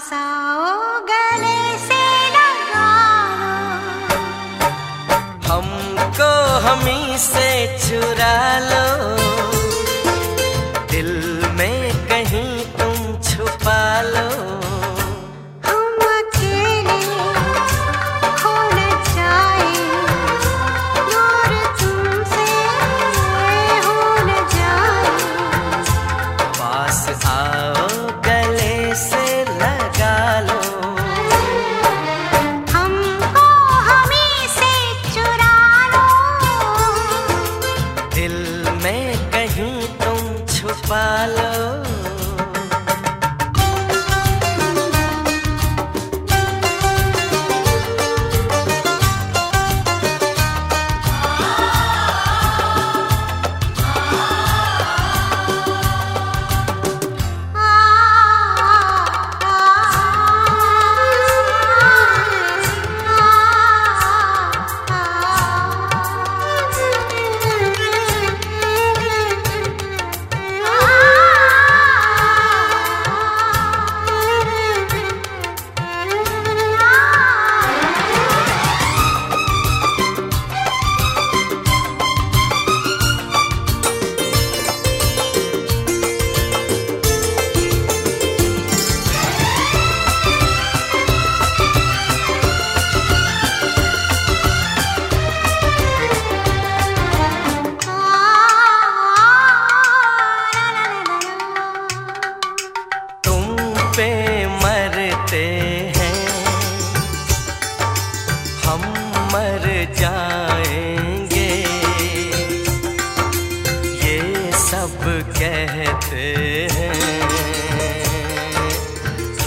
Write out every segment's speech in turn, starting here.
Sao गले से लगाओ हमको हमी से चुरा लो। कहते हैं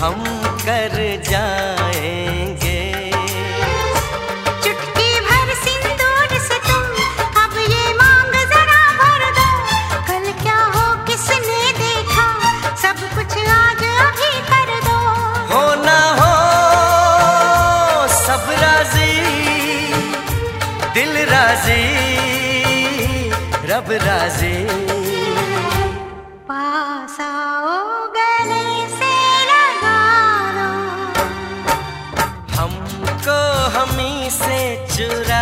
हम कर जाएँगे। चुटकी भर सिंदूर से तुम अब ये मांग जरा भर दो। कल क्या हो किसने देखा? सब कुछ आज अभी कर दो। हो ना हो सब राज़ी दिल राज़ी रब राज़ी। पास गले से लगा हमको हमी से चुरा